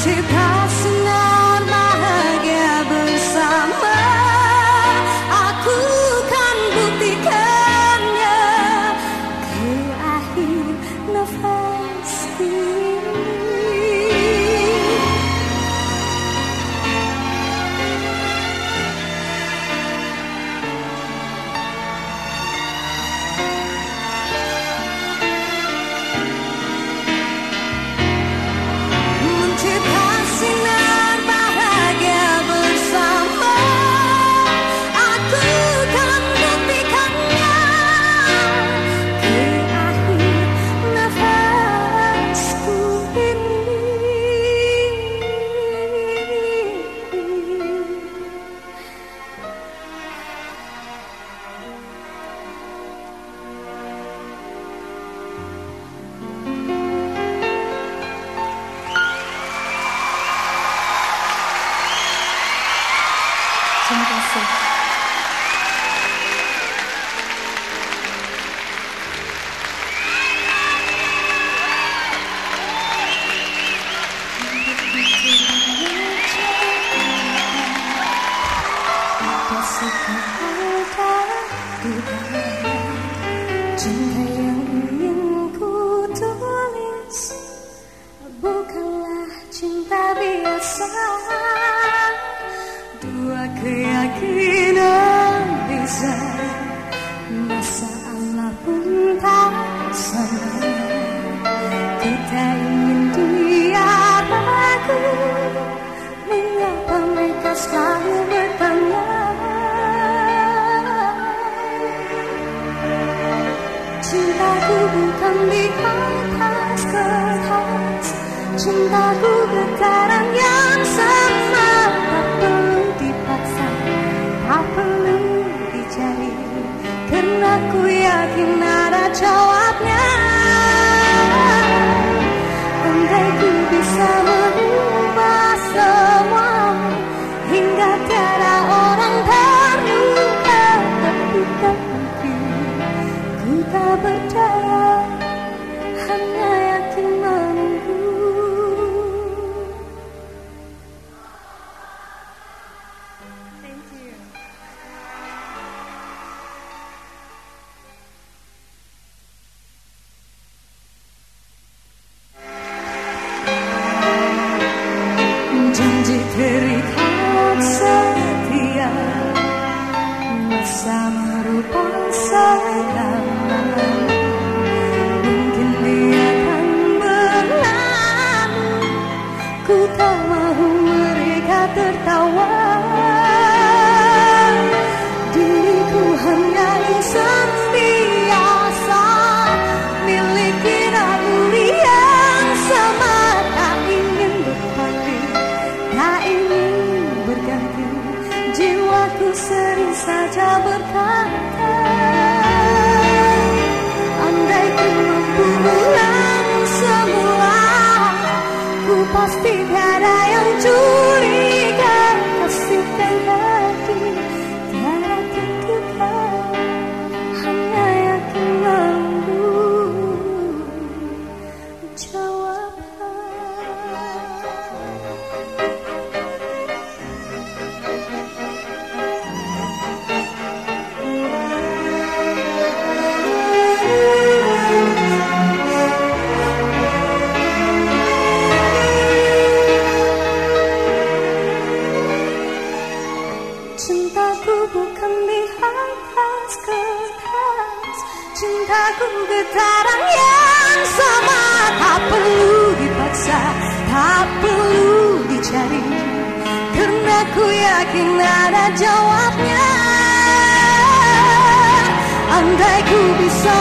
mencipta sinar bahagia bersama. Aku kan buktikannya. Ke akhir nafas ini Cinta yang ingin ku Bukanlah cinta biasa. Dua keyakinan Cintaku getaran yang sama Tak perlu dipaksa Tak perlu dicari Karena ku yakin ada jawabnya. Andai ku bisa mengubah semua Hingga tiada orang terluka Tapi tak mungkin Ku tak percaya. Hanya Ku tak mahu mereka tertawa. Diriku hanya insan Cintaku getaran yang sama. Tak perlu dipaksa Tak perlu dicari. Karena ku yakin ada jawabnya. Andai ku bisa